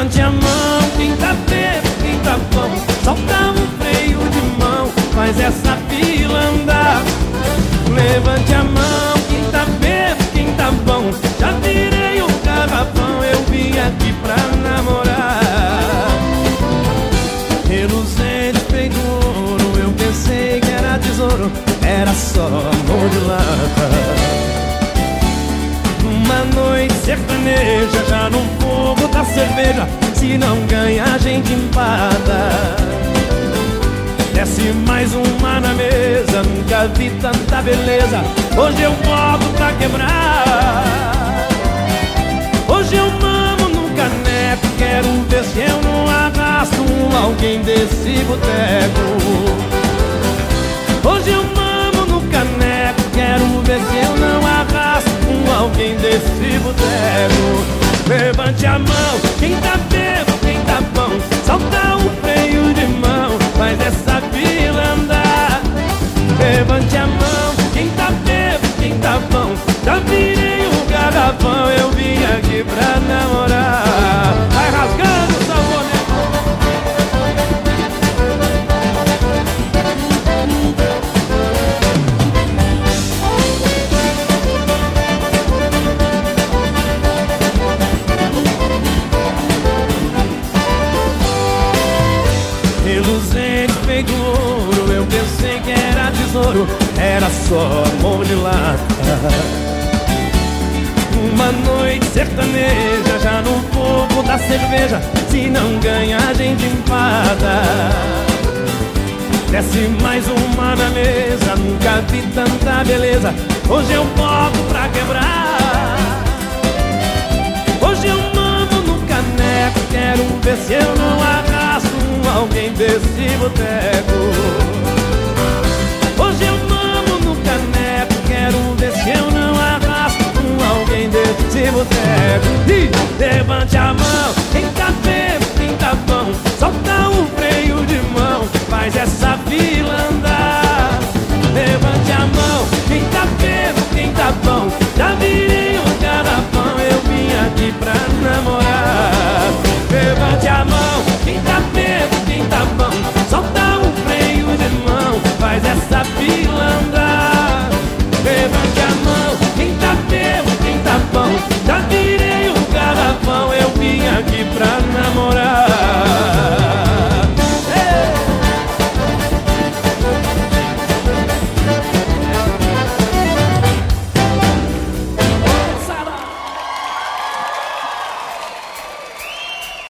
Levante a mão, quem tá bebo, quem tá bom Solta um freio de mão, faz essa fila andar. Levante a mão, quem tá bebo, quem tá bom Já virei o garrafão, eu vim aqui pra namorar. Reluzente feito ouro, eu pensei que era tesouro Era só amor de lata Uma noite sertaneja, já no fogo da cerveja Se não ganha a gente empata. Desce mais uma na mesa, nunca vi tanta beleza. Hoje eu volto pra quebrar. Hoje eu mamo no caneco, quero ver se eu não arrasto alguém desse boteco. Hoje eu mamo no caneco, quero ver se eu não arrasto alguém desse boteco. Levante a mão, quem tá bebo, você feito ouro Eu pensei que era tesouro Era só amor de lata. Uma noite sertaneja Já no fogo da cerveja Se não ganha a gente empata. Desce mais uma na mesa Nunca vi tanta beleza Hoje eu boto pra quebrar. Hoje eu mando no caneco Quero ver se eu não abro desse boteco.